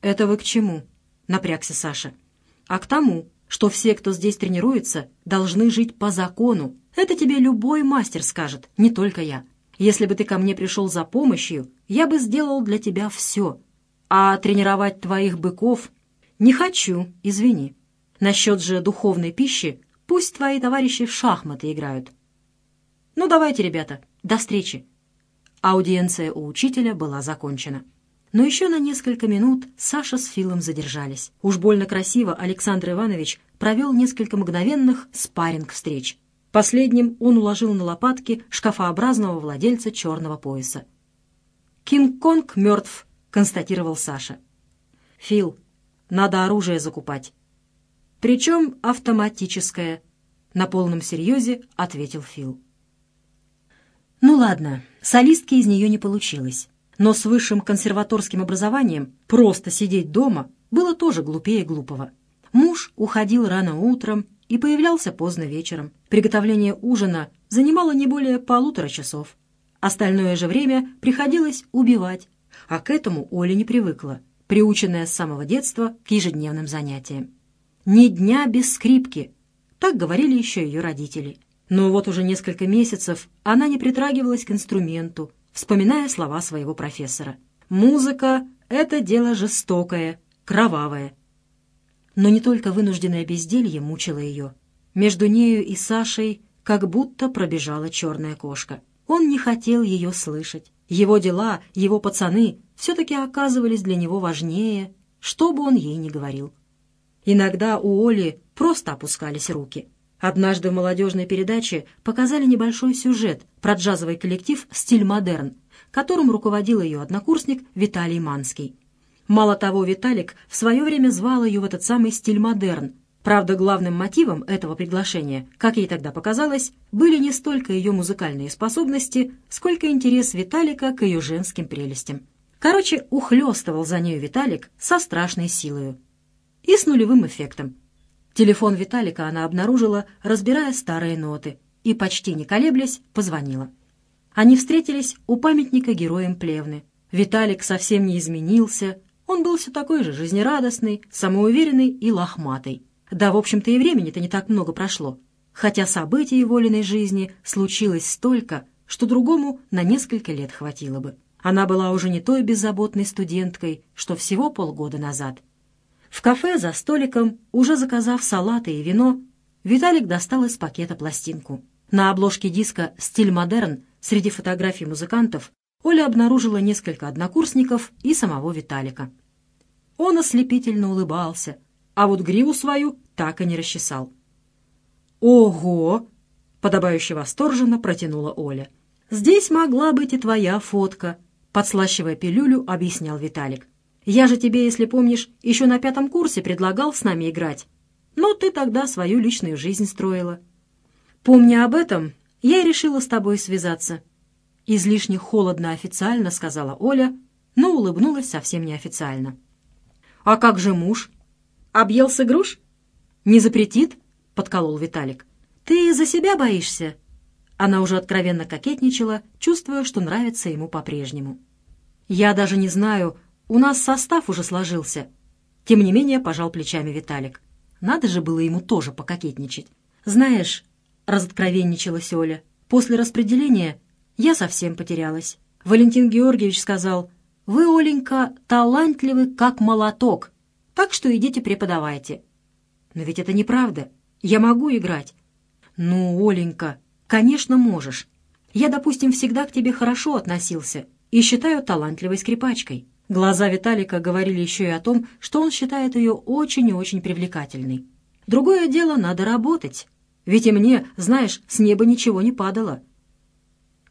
«Это вы к чему?» — напрягся Саша. «А к тому, что все, кто здесь тренируется, должны жить по закону. Это тебе любой мастер скажет, не только я. Если бы ты ко мне пришел за помощью, я бы сделал для тебя все. А тренировать твоих быков не хочу, извини. Насчет же духовной пищи пусть твои товарищи в шахматы играют. Ну, давайте, ребята, до встречи. Аудиенция у учителя была закончена. Но еще на несколько минут Саша с Филом задержались. Уж больно красиво Александр Иванович провел несколько мгновенных спарринг-встреч. Последним он уложил на лопатки шкафообразного владельца черного пояса. «Кинг-Конг мертв», — констатировал Саша. «Фил, надо оружие закупать». «Причем автоматическое», — на полном серьезе ответил Фил. «Ну ладно, солистки из нее не получилось но с высшим консерваторским образованием просто сидеть дома было тоже глупее глупого. Муж уходил рано утром и появлялся поздно вечером. Приготовление ужина занимало не более полутора часов. Остальное же время приходилось убивать, а к этому Оля не привыкла, приученная с самого детства к ежедневным занятиям. «Ни дня без скрипки», так говорили еще ее родители. Но вот уже несколько месяцев она не притрагивалась к инструменту, вспоминая слова своего профессора. «Музыка — это дело жестокое, кровавое». Но не только вынужденное безделье мучило ее. Между нею и Сашей как будто пробежала черная кошка. Он не хотел ее слышать. Его дела, его пацаны все-таки оказывались для него важнее, что бы он ей ни говорил. Иногда у Оли просто опускались руки — Однажды в молодежной передаче показали небольшой сюжет про джазовый коллектив «Стиль модерн», которым руководил ее однокурсник Виталий Манский. Мало того, Виталик в свое время звал ее в этот самый «Стиль модерн». Правда, главным мотивом этого приглашения, как ей тогда показалось, были не столько ее музыкальные способности, сколько интерес Виталика к ее женским прелестям. Короче, ухлёстывал за нею Виталик со страшной силою. И с нулевым эффектом. Телефон Виталика она обнаружила, разбирая старые ноты, и, почти не колеблясь, позвонила. Они встретились у памятника героям Плевны. Виталик совсем не изменился, он был все такой же жизнерадостный, самоуверенный и лохматый. Да, в общем-то, и времени-то не так много прошло. Хотя событий Волиной жизни случилось столько, что другому на несколько лет хватило бы. Она была уже не той беззаботной студенткой, что всего полгода назад. В кафе за столиком, уже заказав салаты и вино, Виталик достал из пакета пластинку. На обложке диска «Стиль модерн» среди фотографий музыкантов Оля обнаружила несколько однокурсников и самого Виталика. Он ослепительно улыбался, а вот гриву свою так и не расчесал. «Ого!» — подобающе восторженно протянула Оля. «Здесь могла быть и твоя фотка», — подслащивая пилюлю, объяснял Виталик. Я же тебе, если помнишь, еще на пятом курсе предлагал с нами играть. Но ты тогда свою личную жизнь строила. Помня об этом, я и решила с тобой связаться. Излишне холодно официально сказала Оля, но улыбнулась совсем неофициально. «А как же муж? Объелся груш?» «Не запретит?» — подколол Виталик. «Ты за себя боишься?» Она уже откровенно кокетничала, чувствуя, что нравится ему по-прежнему. «Я даже не знаю, у нас состав уже сложился. Тем не менее, пожал плечами Виталик. Надо же было ему тоже пококетничать. Знаешь, разоткровенничалась Оля, после распределения я совсем потерялась. Валентин Георгиевич сказал, «Вы, Оленька, талантливы, как молоток, так что идите преподавайте». «Но ведь это неправда. Я могу играть». «Ну, Оленька, конечно, можешь. Я, допустим, всегда к тебе хорошо относился и считаю талантливой скрипачкой. Глаза Виталика говорили еще и о том, что он считает ее очень и очень привлекательной. Другое дело, надо работать. Ведь и мне, знаешь, с неба ничего не падало.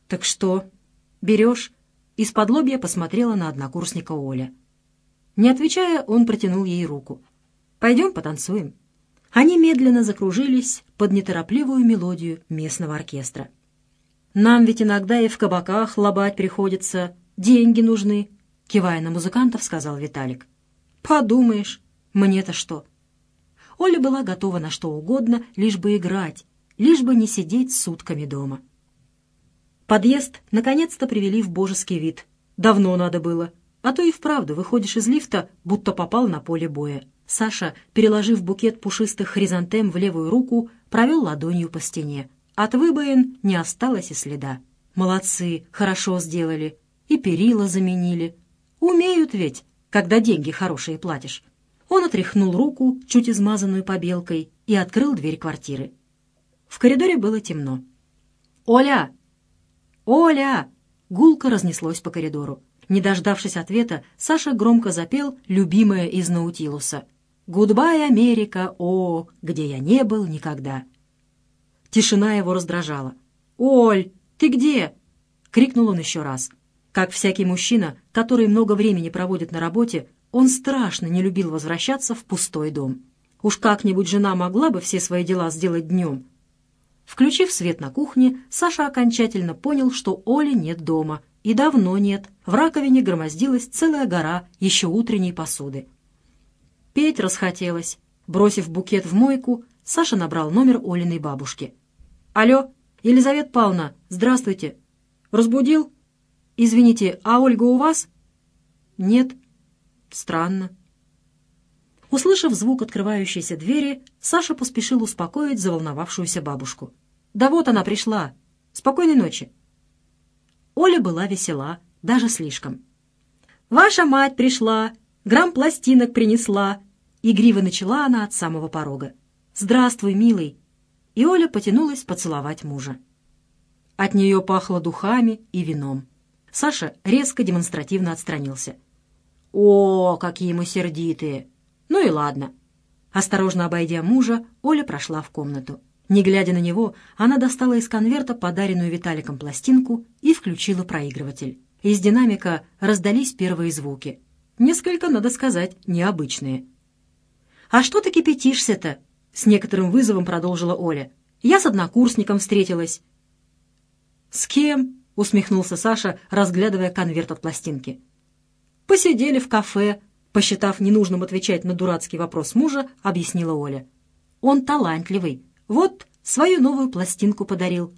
«Так что, берешь?» Из-под лобья посмотрела на однокурсника Оля. Не отвечая, он протянул ей руку. «Пойдем потанцуем». Они медленно закружились под неторопливую мелодию местного оркестра. «Нам ведь иногда и в кабаках лобать приходится, деньги нужны», Кивая на музыкантов, сказал Виталик. «Подумаешь, мне-то что?» Оля была готова на что угодно, лишь бы играть, лишь бы не сидеть сутками дома. Подъезд наконец-то привели в божеский вид. Давно надо было. А то и вправду выходишь из лифта, будто попал на поле боя. Саша, переложив букет пушистых хризантем в левую руку, провел ладонью по стене. От выбоин не осталось и следа. Молодцы, хорошо сделали. И перила заменили. Умеют ведь, когда деньги хорошие платишь. Он отряхнул руку, чуть измазанную побелкой, и открыл дверь квартиры. В коридоре было темно. «Оля! Оля!» Гулко разнеслось по коридору. Не дождавшись ответа, Саша громко запел любимое из Наутилуса. «Goodbye, Америка, о, где я не был никогда». Тишина его раздражала. «Оль, ты где?» — крикнул он еще раз. Как всякий мужчина, который много времени проводит на работе, он страшно не любил возвращаться в пустой дом. Уж как-нибудь жена могла бы все свои дела сделать днем. Включив свет на кухне, Саша окончательно понял, что Оли нет дома. И давно нет. В раковине громоздилась целая гора еще утренней посуды. Петь расхотелось. Бросив букет в мойку, Саша набрал номер Олиной бабушки. «Алло, Елизавета Павловна, здравствуйте. Разбудил?» «Извините, а Ольга у вас?» «Нет». «Странно». Услышав звук открывающейся двери, Саша поспешил успокоить заволновавшуюся бабушку. «Да вот она пришла. Спокойной ночи». Оля была весела, даже слишком. «Ваша мать пришла, грамм пластинок принесла», — игриво начала она от самого порога. «Здравствуй, милый». И Оля потянулась поцеловать мужа. От нее пахло духами и вином. Саша резко демонстративно отстранился. «О, какие мы сердитые! Ну и ладно». Осторожно обойдя мужа, Оля прошла в комнату. Не глядя на него, она достала из конверта подаренную Виталиком пластинку и включила проигрыватель. Из динамика раздались первые звуки. Несколько, надо сказать, необычные. «А что ты кипятишься-то?» — с некоторым вызовом продолжила Оля. «Я с однокурсником встретилась». «С кем?» Усмехнулся Саша, разглядывая конверт от пластинки. «Посидели в кафе», — посчитав ненужным отвечать на дурацкий вопрос мужа, объяснила Оля. «Он талантливый. Вот свою новую пластинку подарил».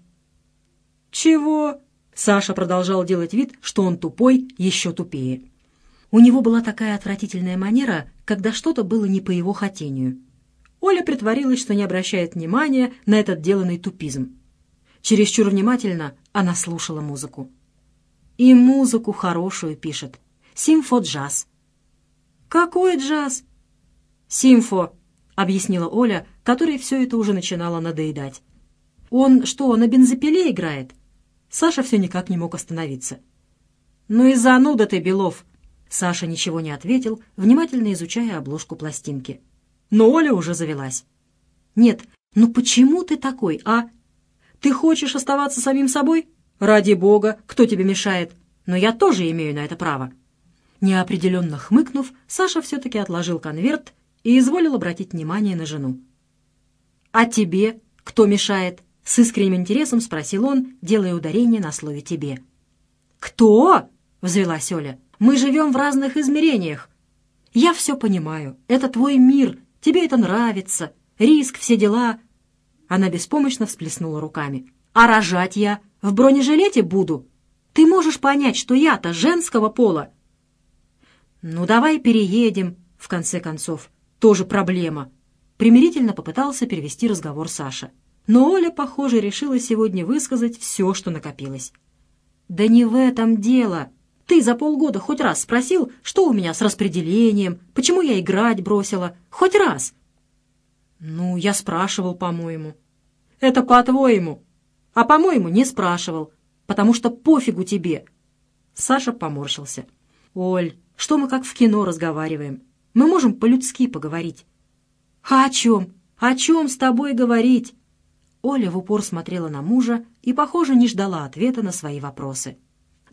«Чего?» — Саша продолжал делать вид, что он тупой, еще тупее. У него была такая отвратительная манера, когда что-то было не по его хотению. Оля притворилась, что не обращает внимания на этот деланный тупизм. Чересчур внимательно она слушала музыку. И музыку хорошую пишет. Симфо-джаз. «Какой джаз?» «Симфо», — объяснила Оля, которой все это уже начинало надоедать. «Он что, на бензопиле играет?» Саша все никак не мог остановиться. «Ну и зануда ты, Белов!» Саша ничего не ответил, внимательно изучая обложку пластинки. Но Оля уже завелась. «Нет, ну почему ты такой, а? Ты хочешь оставаться самим собой? Ради бога, кто тебе мешает? Но я тоже имею на это право». Неопределенно хмыкнув, Саша все-таки отложил конверт и изволил обратить внимание на жену. «А тебе кто мешает?» — с искренним интересом спросил он, делая ударение на слове «тебе». «Кто?» — взвелась Оля. «Мы живем в разных измерениях. Я все понимаю. Это твой мир. Тебе это нравится. Риск, все дела. Она беспомощно всплеснула руками. «А рожать я в бронежилете буду? Ты можешь понять, что я-то женского пола?» «Ну, давай переедем, в конце концов. Тоже проблема». Примирительно попытался перевести разговор Саша. Но Оля, похоже, решила сегодня высказать все, что накопилось. «Да не в этом дело. Ты за полгода хоть раз спросил, что у меня с распределением, почему я играть бросила? Хоть раз?» «Ну, я спрашивал, по-моему». «Это по-твоему. А по-моему, не спрашивал, потому что пофигу тебе». Саша поморщился. «Оль, что мы как в кино разговариваем? Мы можем по-людски поговорить». «А о чем? О чем с тобой говорить?» Оля в упор смотрела на мужа и, похоже, не ждала ответа на свои вопросы.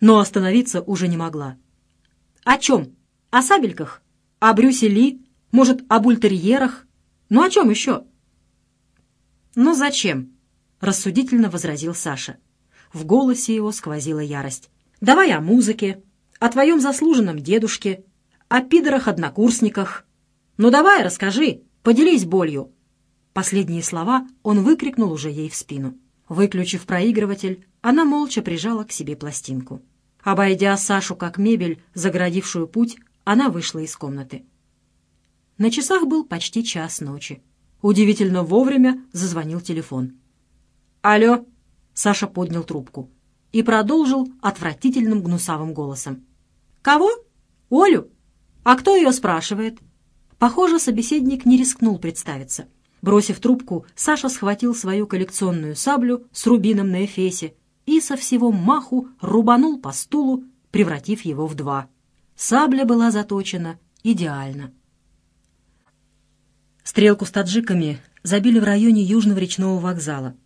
Но остановиться уже не могла. «О чем? О сабельках? О Брюсе Ли? Может, об ультерьерах? Ну о чем еще?» «Ну зачем?» — рассудительно возразил Саша. В голосе его сквозила ярость. «Давай о музыке, о твоем заслуженном дедушке, о пидорах-однокурсниках. Ну давай, расскажи, поделись болью». Последние слова он выкрикнул уже ей в спину. Выключив проигрыватель, она молча прижала к себе пластинку. Обойдя Сашу как мебель, загородившую путь, она вышла из комнаты. На часах был почти час ночи. Удивительно вовремя зазвонил телефон. «Алло!» — Саша поднял трубку и продолжил отвратительным гнусавым голосом. «Кого? Олю? А кто ее спрашивает?» Похоже, собеседник не рискнул представиться. Бросив трубку, Саша схватил свою коллекционную саблю с рубином на эфесе и со всего маху рубанул по стулу, превратив его в два. Сабля была заточена идеально. Стрелку с таджиками забили в районе Южного речного вокзала.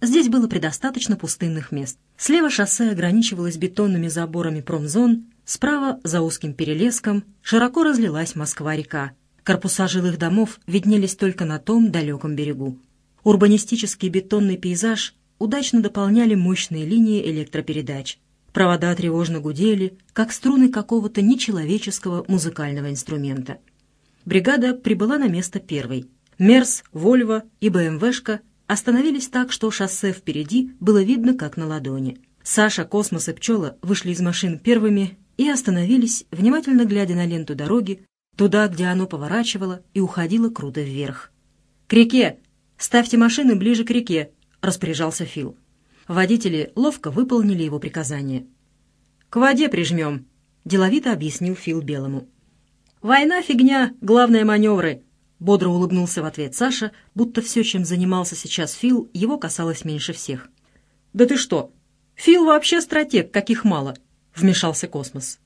Здесь было предостаточно пустынных мест. Слева шоссе ограничивалось бетонными заборами промзон, справа, за узким перелеском, широко разлилась Москва-река. Корпуса жилых домов виднелись только на том далеком берегу. Урбанистический бетонный пейзаж удачно дополняли мощные линии электропередач. Провода тревожно гудели, как струны какого-то нечеловеческого музыкального инструмента. Бригада прибыла на место первой. Мерс, Вольво и БМВшка остановились так, что шоссе впереди было видно как на ладони. Саша, Космос и Пчела вышли из машин первыми и остановились, внимательно глядя на ленту дороги, туда, где оно поворачивало и уходило круто вверх. «К реке! Ставьте машины ближе к реке!» — распоряжался Фил. Водители ловко выполнили его приказание. «К воде прижмем», — деловито объяснил Фил Белому. «Война — фигня, главное — маневры», — бодро улыбнулся в ответ Саша, будто все, чем занимался сейчас Фил, его касалось меньше всех. «Да ты что? Фил вообще стратег, каких мало», — вмешался Космос.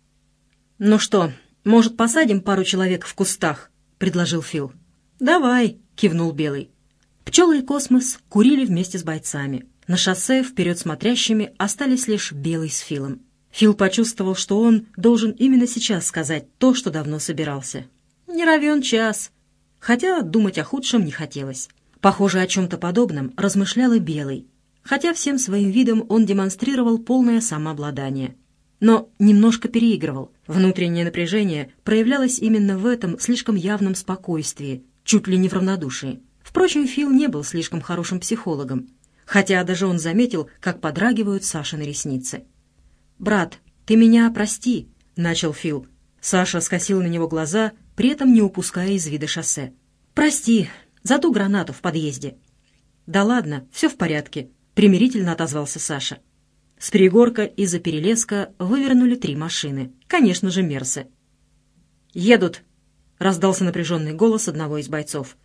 «Ну что, может, посадим пару человек в кустах?» — предложил Фил. «Давай», — кивнул Белый. Пчела и Космос курили вместе с бойцами. На шоссе впередсмотрящими остались лишь Белый с Филом. Фил почувствовал, что он должен именно сейчас сказать то, что давно собирался. Не равен час. Хотя думать о худшем не хотелось. Похоже, о чем-то подобном размышлял и Белый. Хотя всем своим видом он демонстрировал полное самообладание. Но немножко переигрывал. Внутреннее напряжение проявлялось именно в этом слишком явном спокойствии, чуть ли не в равнодушии. Впрочем, Фил не был слишком хорошим психологом, хотя даже он заметил, как подрагивают Сашины ресницы. «Брат, ты меня прости», — начал Фил. Саша скосил на него глаза, при этом не упуская из вида шоссе. «Прости за ту гранату в подъезде». «Да ладно, все в порядке», — примирительно отозвался Саша. С перегорка из-за перелеска вывернули три машины. Конечно же, Мерсы. «Едут!» — раздался напряженный голос одного из бойцов.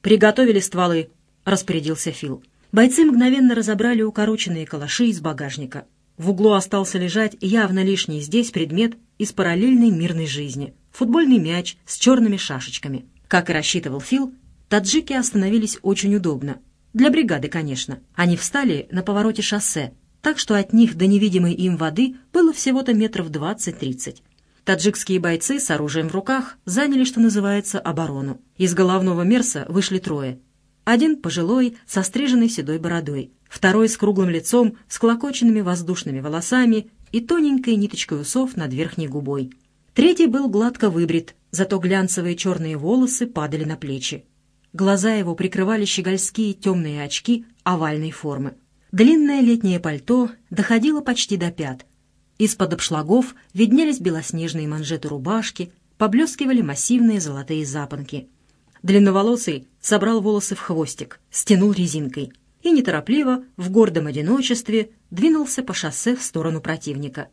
«Приготовили стволы», — распорядился Фил. Бойцы мгновенно разобрали укороченные калаши из багажника. В углу остался лежать явно лишний здесь предмет из параллельной мирной жизни — футбольный мяч с черными шашечками. Как и рассчитывал Фил, таджики остановились очень удобно. Для бригады, конечно. Они встали на повороте шоссе, так что от них до невидимой им воды было всего-то метров двадцать-тридцать. Таджикские бойцы с оружием в руках заняли, что называется, оборону. Из головного мерса вышли трое. Один пожилой, со стриженной седой бородой, второй с круглым лицом, с клокоченными воздушными волосами и тоненькой ниточкой усов над верхней губой. Третий был гладко выбрит, зато глянцевые черные волосы падали на плечи. Глаза его прикрывали щегольские темные очки овальной формы. Длинное летнее пальто доходило почти до пят — из-под обшлагов виднелись белоснежные манжеты рубашки, поблескивали массивные золотые запонки. Длинноволосый собрал волосы в хвостик, стянул резинкой и неторопливо, в гордом одиночестве, двинулся по шоссе в сторону противника.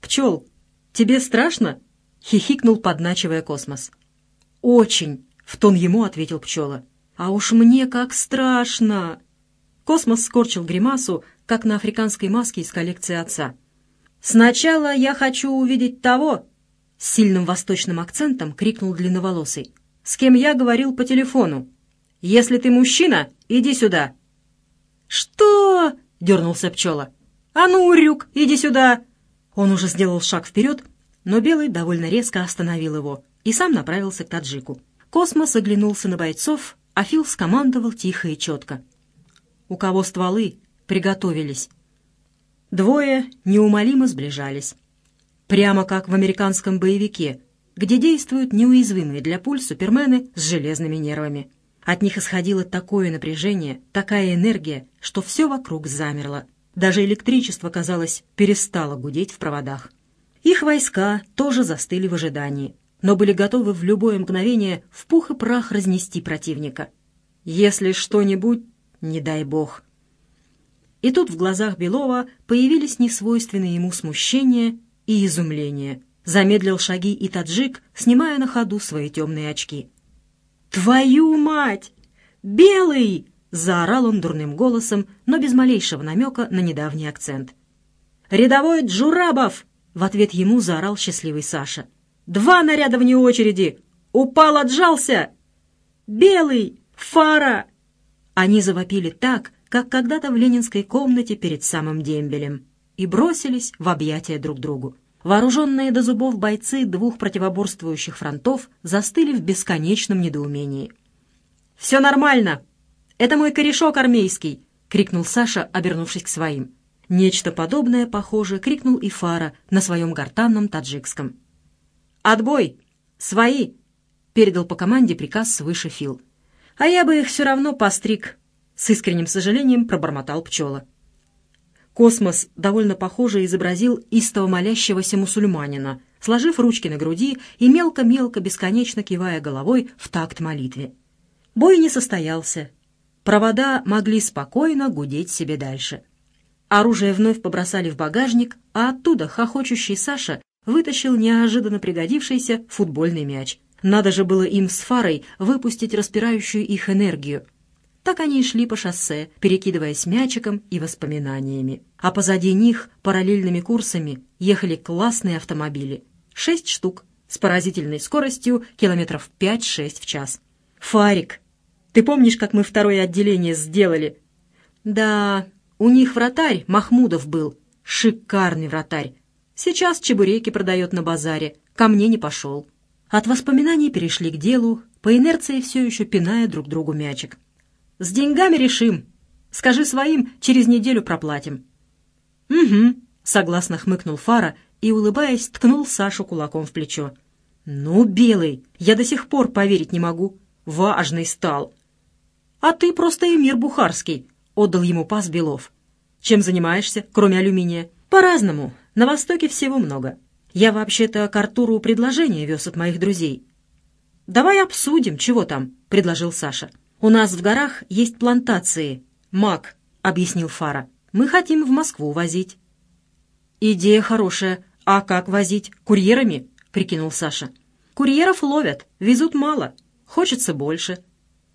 «Пчел, тебе страшно?» — хихикнул, подначивая космос. «Очень!» — в тон ему ответил пчела. «А уж мне как страшно!» Космос скорчил гримасу, как на африканской маске из коллекции отца. «Сначала я хочу увидеть того!» С сильным восточным акцентом крикнул длинноволосый. «С кем я говорил по телефону? Если ты мужчина, иди сюда!» «Что?» — дернулся пчела. «А ну, Урюк, иди сюда!» Он уже сделал шаг вперед, но Белый довольно резко остановил его и сам направился к таджику. Космос оглянулся на бойцов, а Фил скомандовал тихо и четко. «У кого стволы? Приготовились!» Двое неумолимо сближались. Прямо как в американском боевике, где действуют неуязвимые для пуль супермены с железными нервами. От них исходило такое напряжение, такая энергия, что все вокруг замерло. Даже электричество, казалось, перестало гудеть в проводах. Их войска тоже застыли в ожидании, но были готовы в любое мгновение в пух и прах разнести противника. Если что-нибудь, не дай бог. И тут в глазах Белова появились несвойственные ему смущение и изумление. Замедлил шаги и таджик, снимая на ходу свои темные очки. «Твою мать! Белый!» — заорал он дурным голосом, но без малейшего намека на недавний акцент. «Рядовой Джурабов!» — в ответ ему заорал счастливый Саша. «Два наряда вне очереди! Упал, отжался! Белый! Фара!» Они завопили так, как когда-то в ленинской комнате перед самым дембелем, и бросились в объятия друг другу. Вооруженные до зубов бойцы двух противоборствующих фронтов застыли в бесконечном недоумении. «Все нормально! Это мой корешок армейский!» — крикнул Саша, обернувшись к своим. Нечто подобное, похоже, крикнул и Фара на своем гортанном таджикском. «Отбой! Свои!» — передал по команде приказ свыше Фил. «А я бы их все равно постриг!» — с искренним сожалением пробормотал пчела. Космос довольно похоже изобразил истово молящегося мусульманина, сложив ручки на груди и мелко-мелко бесконечно кивая головой в такт молитве. Бой не состоялся. Провода могли спокойно гудеть себе дальше. Оружие вновь побросали в багажник, а оттуда хохочущий Саша вытащил неожиданно пригодившийся футбольный мяч. Надо же было им с фарой выпустить распирающую их энергию, так они и шли по шоссе, перекидываясь мячиком и воспоминаниями. А позади них параллельными курсами ехали классные автомобили. Шесть штук, с поразительной скоростью километров пять-шесть в час. «Фарик, ты помнишь, как мы второе отделение сделали?» «Да, у них вратарь Махмудов был. Шикарный вратарь. Сейчас чебуреки продает на базаре. Ко мне не пошел». От воспоминаний перешли к делу, по инерции все еще пиная друг другу мячик. С деньгами решим. Скажи своим, через неделю проплатим». «Угу», — согласно хмыкнул Фара и, улыбаясь, ткнул Сашу кулаком в плечо. «Ну, Белый, я до сих пор поверить не могу. Важный стал». «А ты просто эмир Бухарский», — отдал ему пас Белов. «Чем занимаешься, кроме алюминия?» «По-разному. На Востоке всего много. Я вообще-то к Артуру предложение вез от моих друзей». «Давай обсудим, чего там», — предложил Саша. «У нас в горах есть плантации. Мак», — объяснил Фара. «Мы хотим в Москву возить». «Идея хорошая. А как возить? Курьерами?» — прикинул Саша. «Курьеров ловят, везут мало. Хочется больше».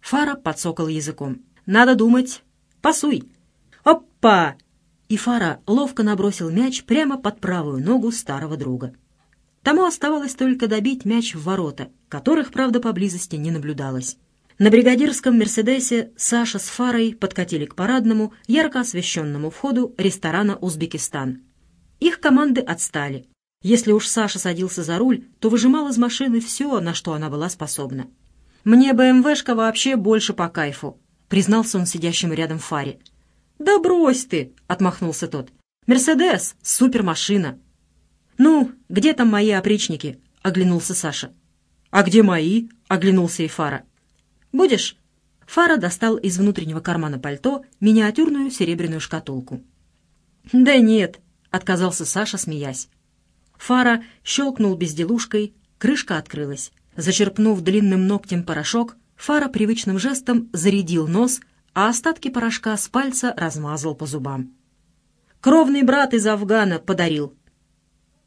Фара подсокал языком. «Надо думать. Пасуй». «Опа!» И Фара ловко набросил мяч прямо под правую ногу старого друга. Тому оставалось только добить мяч в ворота, которых, правда, поблизости не наблюдалось. На бригадирском «Мерседесе» Саша с Фарой подкатили к парадному, ярко освещенному входу ресторана «Узбекистан». Их команды отстали. Если уж Саша садился за руль, то выжимал из машины все, на что она была способна. «Мне БМВшка вообще больше по кайфу», — признался он сидящему рядом Фаре. «Да брось ты!» — отмахнулся тот. «Мерседес — супермашина». «Ну, где там мои опричники?» — оглянулся Саша. «А где мои?» — оглянулся и Фара. «Будешь?» Фара достал из внутреннего кармана пальто миниатюрную серебряную шкатулку. «Да нет», — отказался Саша, смеясь. Фара щелкнул безделушкой, крышка открылась. Зачерпнув длинным ногтем порошок, Фара привычным жестом зарядил нос, а остатки порошка с пальца размазал по зубам. «Кровный брат из Афгана подарил».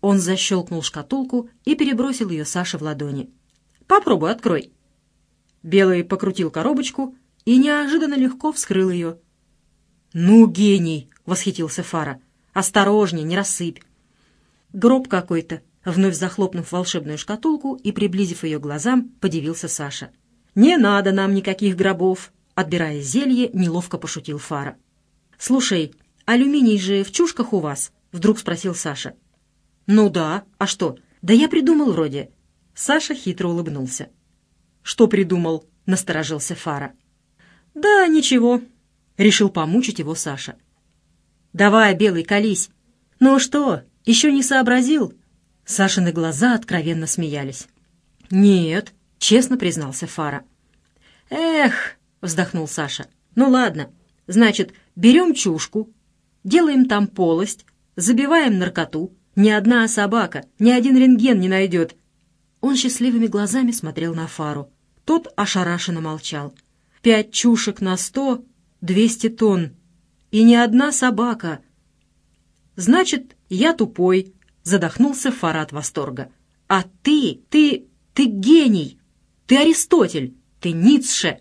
Он защелкнул шкатулку и перебросил ее Саше в ладони. «Попробуй, открой». Белый покрутил коробочку и неожиданно легко вскрыл ее. «Ну, гений!» — восхитился Фара. «Осторожней, не рассыпь!» «Гроб какой-то!» — вновь захлопнув волшебную шкатулку и приблизив ее глазам, подивился Саша. «Не надо нам никаких гробов!» — отбирая зелье, неловко пошутил Фара. «Слушай, алюминий же в чушках у вас?» — вдруг спросил Саша. «Ну да, а что? Да я придумал вроде». Саша хитро улыбнулся. «Что придумал?» — насторожился Фара. «Да ничего», — решил помучить его Саша. «Давай, Белый, колись». «Ну что, еще не сообразил?» Сашины глаза откровенно смеялись. «Нет», — честно признался Фара. «Эх», — вздохнул Саша. «Ну ладно, значит, берем чушку». делаем там полость, забиваем наркоту. Ни одна собака, ни один рентген не найдет». Он счастливыми глазами смотрел на Фару. Тот ошарашенно молчал. «Пять чушек на сто — двести тонн. И ни одна собака». «Значит, я тупой», — задохнулся Фара от восторга. «А ты, ты, ты гений! Ты Аристотель! Ты Ницше!»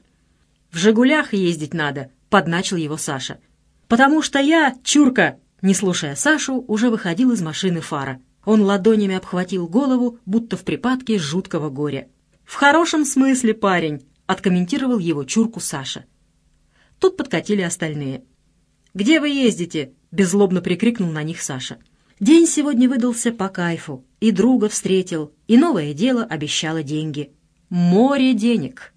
«В «Жигулях» ездить надо», — подначил его Саша. «Потому что я, чурка!» Не слушая Сашу, уже выходил из машины Фара. Он ладонями обхватил голову, будто в припадке жуткого горя. «В хорошем смысле, парень!» — откомментировал его чурку Саша. Тут подкатили остальные. «Где вы ездите?» — беззлобно прикрикнул на них Саша. День сегодня выдался по кайфу, и друга встретил, и новое дело обещало деньги. Море денег.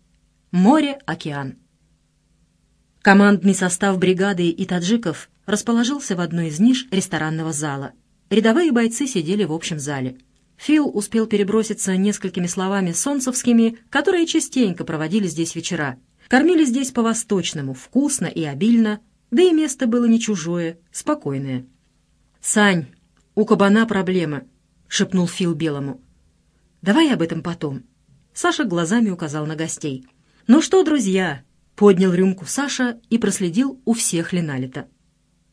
Море-океан. Командный состав бригады и таджиков расположился в одной из ниш ресторанного зала. Рядовые бойцы сидели в общем зале. Фил успел переброситься несколькими словами солнцевскими, которые частенько проводили здесь вечера. Кормили здесь по-восточному, вкусно и обильно, да и место было не чужое, спокойное. «Сань, у кабана проблема», — шепнул Фил Белому. «Давай об этом потом». Саша глазами указал на гостей. «Ну что, друзья?» — поднял рюмку Саша и проследил у всех Леналита.